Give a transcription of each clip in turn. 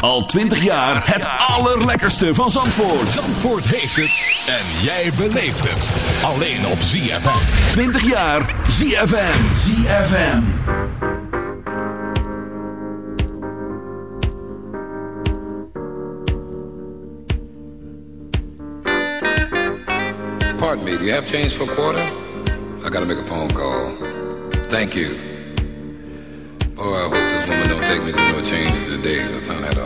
al 20 jaar het allerlekkerste van Zandvoort. Zandvoort heeft het en jij beleeft het. Alleen op ZFM. 20 jaar ZFM. ZFM. Pardon me, do you have change for a quarter? I gotta make a phone call. Thank you. Oh, I hope this woman don't take me through no changes today, because I had a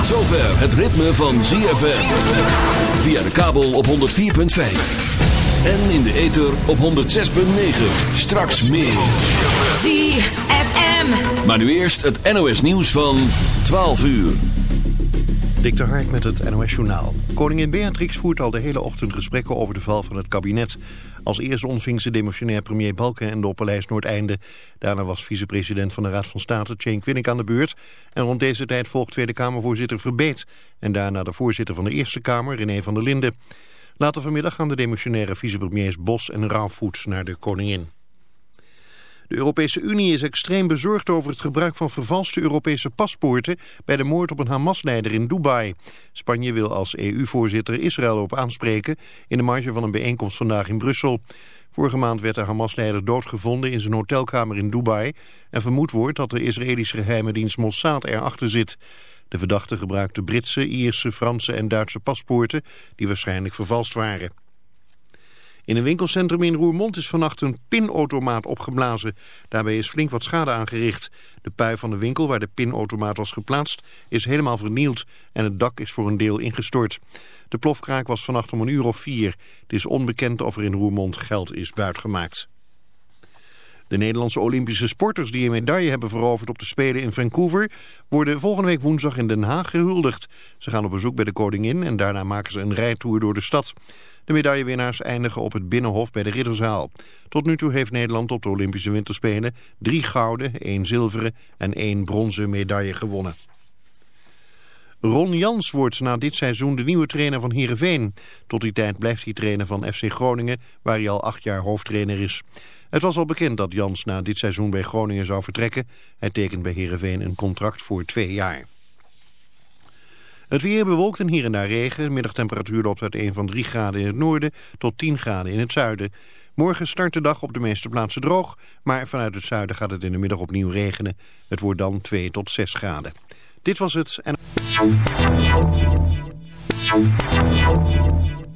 Tot zover het ritme van ZFM. Via de kabel op 104.5. En in de ether op 106.9. Straks meer. ZFM. Maar nu eerst het NOS nieuws van 12 uur. Dik de Hark met het NOS Journaal. Koningin Beatrix voert al de hele ochtend gesprekken over de val van het kabinet. Als eerste ontving ze demissionair premier Balkenende op Paleis Noordeinde. Daarna was vicepresident van de Raad van State, Jane Quinnick, aan de beurt. En rond deze tijd volgt Tweede Kamervoorzitter Verbeet. En daarna de voorzitter van de Eerste Kamer, René van der Linden. Later vanmiddag gaan de demissionaire vicepremiers Bos en Rauwvoet naar de koningin. De Europese Unie is extreem bezorgd over het gebruik van vervalste Europese paspoorten bij de moord op een Hamas-leider in Dubai. Spanje wil als EU-voorzitter Israël op aanspreken in de marge van een bijeenkomst vandaag in Brussel. Vorige maand werd de Hamas-leider doodgevonden in zijn hotelkamer in Dubai en vermoed wordt dat de Israëlische geheime dienst Mossad erachter zit. De verdachte gebruikte Britse, Ierse, Franse en Duitse paspoorten die waarschijnlijk vervalst waren. In een winkelcentrum in Roermond is vannacht een pinautomaat opgeblazen. Daarbij is flink wat schade aangericht. De pui van de winkel waar de pinautomaat was geplaatst is helemaal vernield en het dak is voor een deel ingestort. De plofkraak was vannacht om een uur of vier. Het is onbekend of er in Roermond geld is buitgemaakt. De Nederlandse Olympische sporters die een medaille hebben veroverd op de Spelen in Vancouver... worden volgende week woensdag in Den Haag gehuldigd. Ze gaan op bezoek bij de koningin en daarna maken ze een rijtour door de stad. De medaillewinnaars eindigen op het Binnenhof bij de Ridderzaal. Tot nu toe heeft Nederland op de Olympische Winterspelen drie gouden, één zilveren en één bronzen medaille gewonnen. Ron Jans wordt na dit seizoen de nieuwe trainer van Heerenveen. Tot die tijd blijft hij trainer van FC Groningen, waar hij al acht jaar hoofdtrainer is. Het was al bekend dat Jans na dit seizoen bij Groningen zou vertrekken. Hij tekent bij Heerenveen een contract voor twee jaar. Het weer bewolkt en hier en daar regen. Middagtemperatuur loopt uit 1 van 3 graden in het noorden tot 10 graden in het zuiden. Morgen start de dag op de meeste plaatsen droog, maar vanuit het zuiden gaat het in de middag opnieuw regenen. Het wordt dan 2 tot 6 graden. Dit was het. En...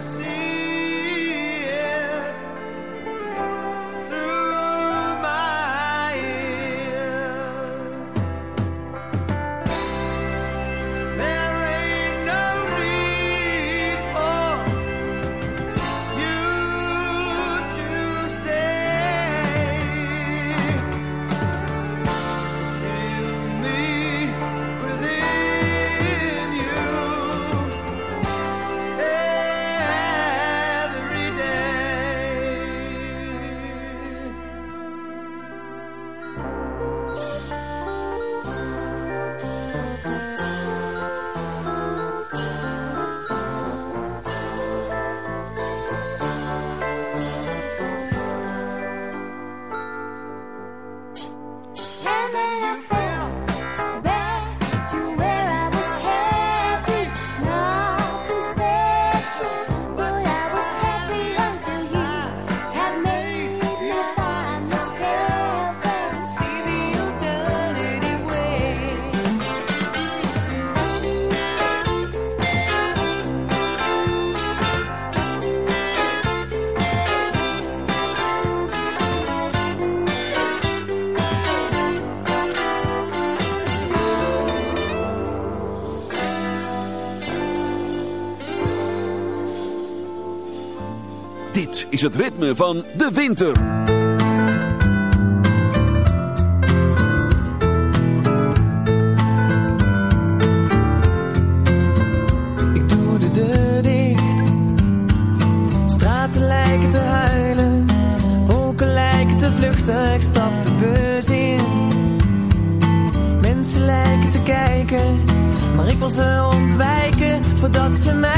see. is het ritme van de winter. Ik doe de deur dicht. Straten lijken te huilen. Wolken lijken te vluchten. Ik stap de beurs in. Mensen lijken te kijken. Maar ik wil ze ontwijken voordat ze mij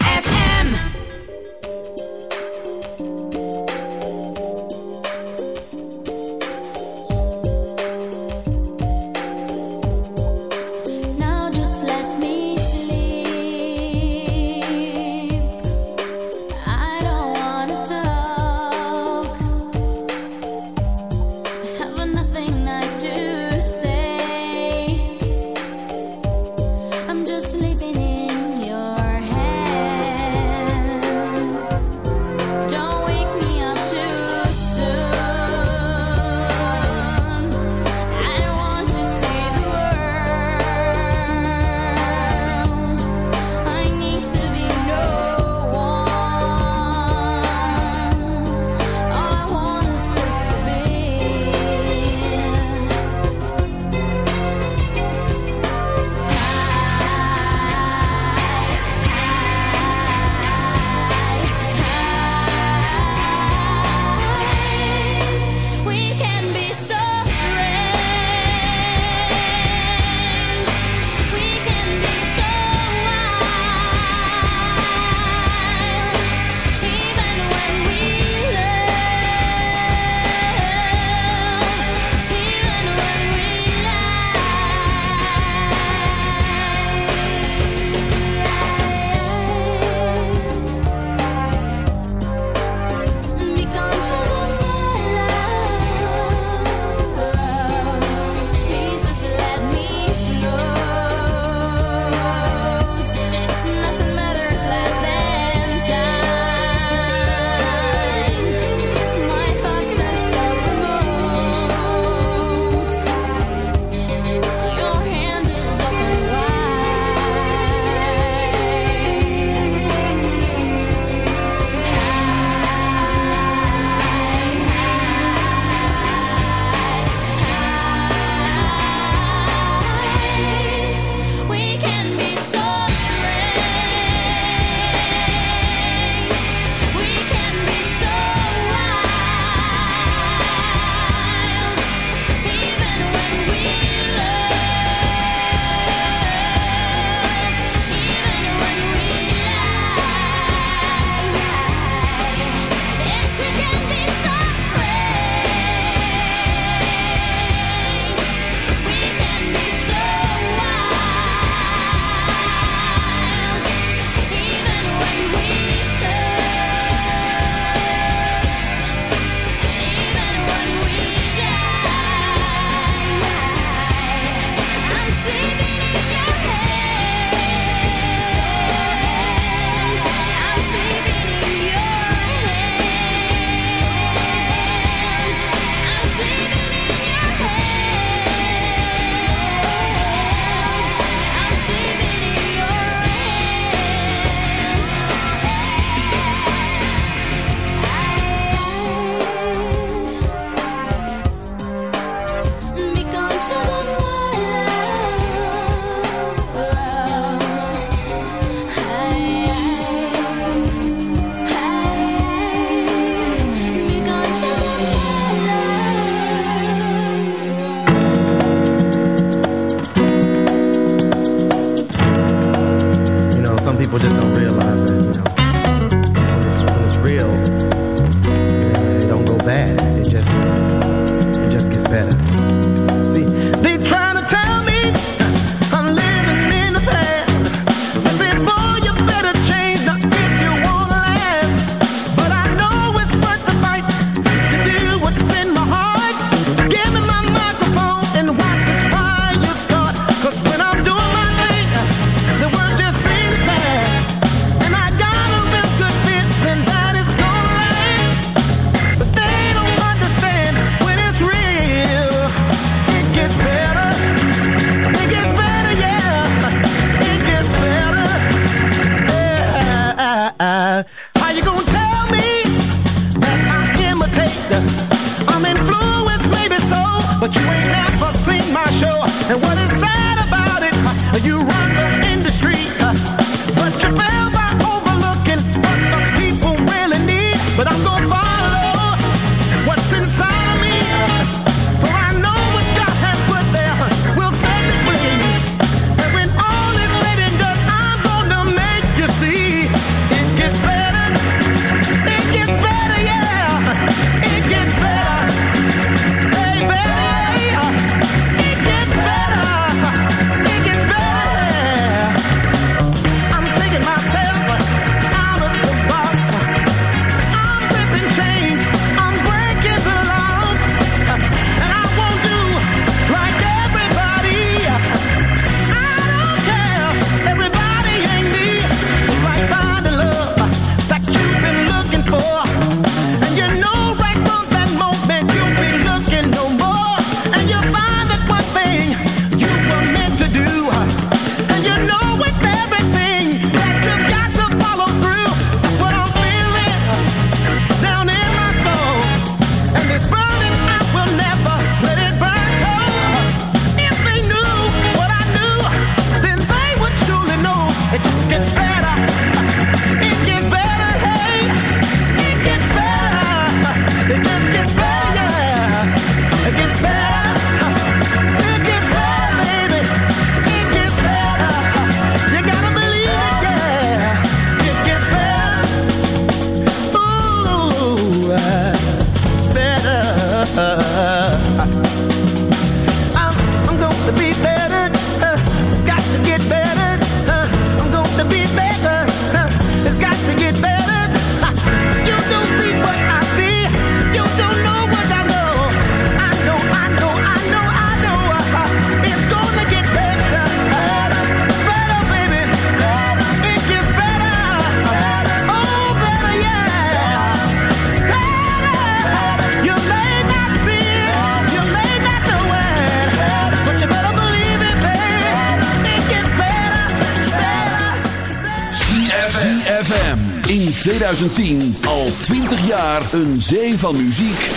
Een zee van muziek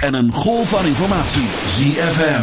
en een golf van informatie. ZFM.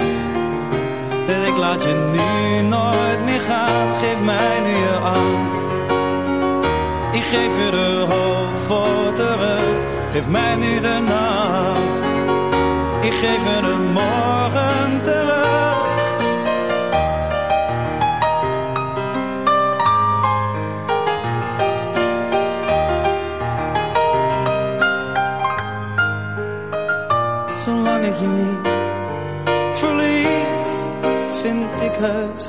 Laat je nu nooit meer gaan. Geef mij nu je angst. Ik geef je de hoop voor terug. Geef mij nu de nacht. Ik geef je de morgen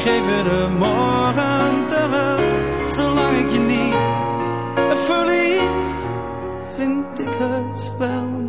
geef je de morgen terug. Zolang ik je niet verlies, vind ik heus wel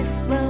this world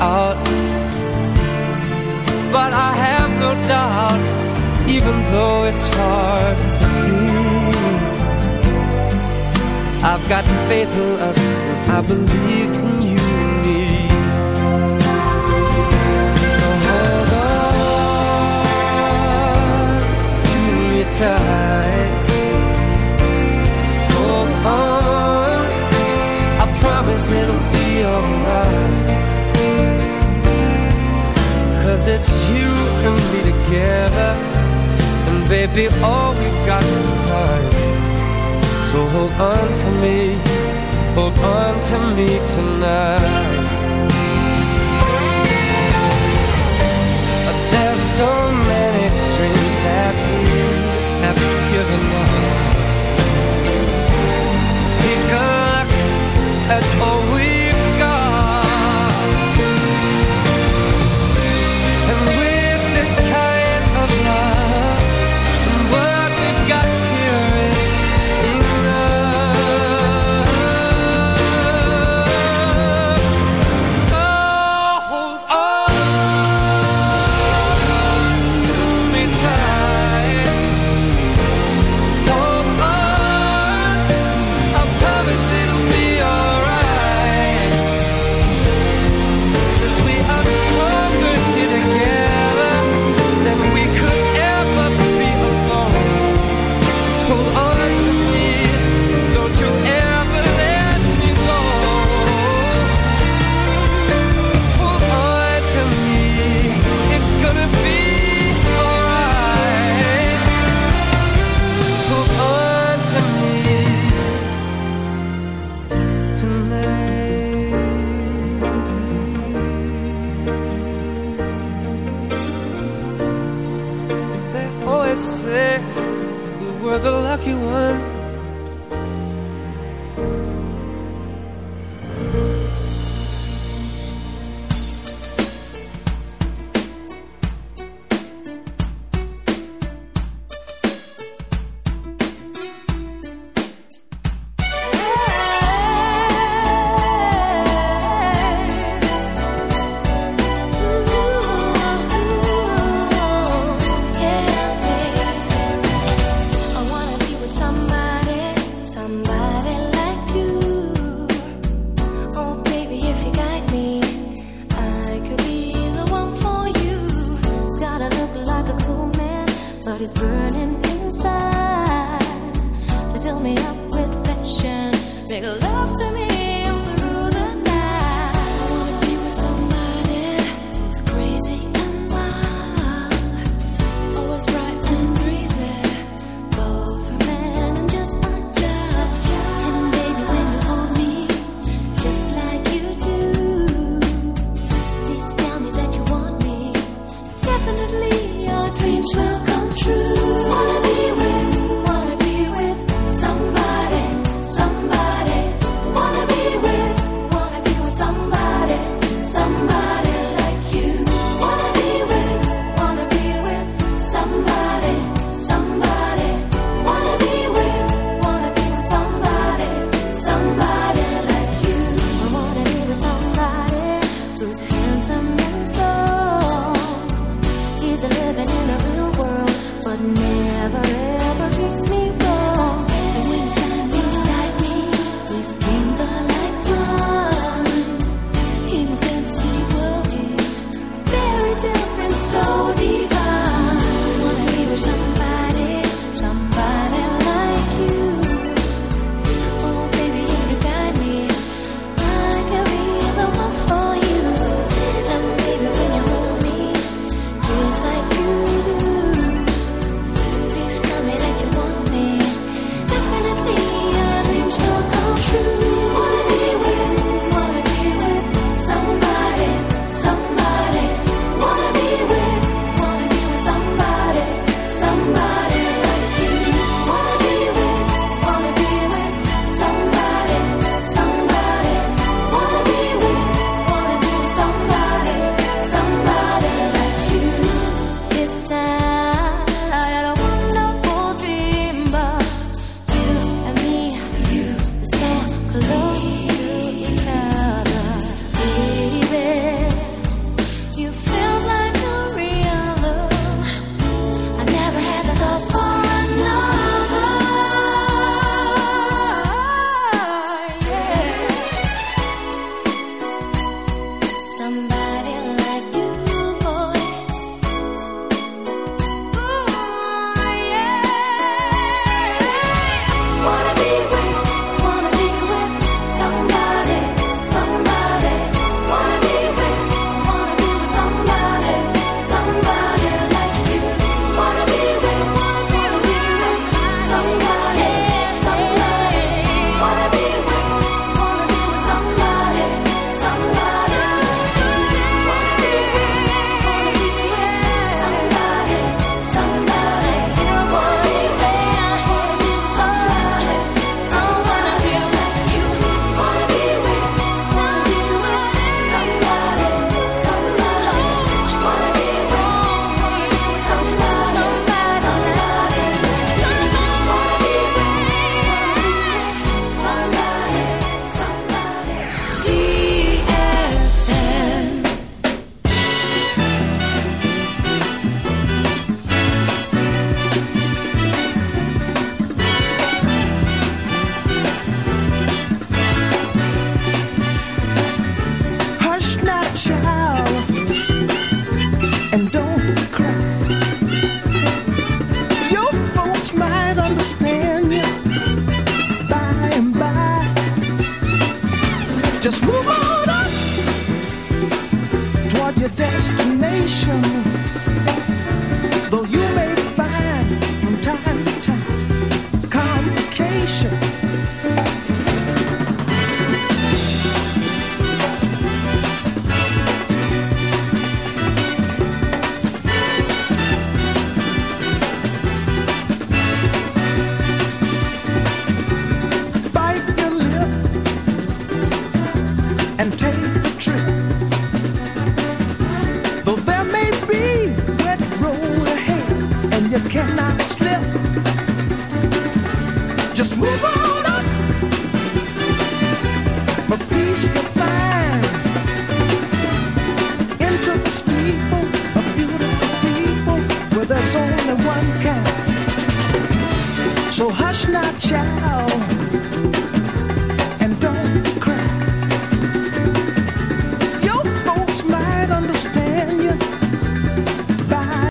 out. But I have no doubt, even though it's hard to see. I've got faith in us, I believe in you baby, all we've got is time. So hold on to me, hold on to me tonight. But there's so many dreams that we have given up. Take a look at all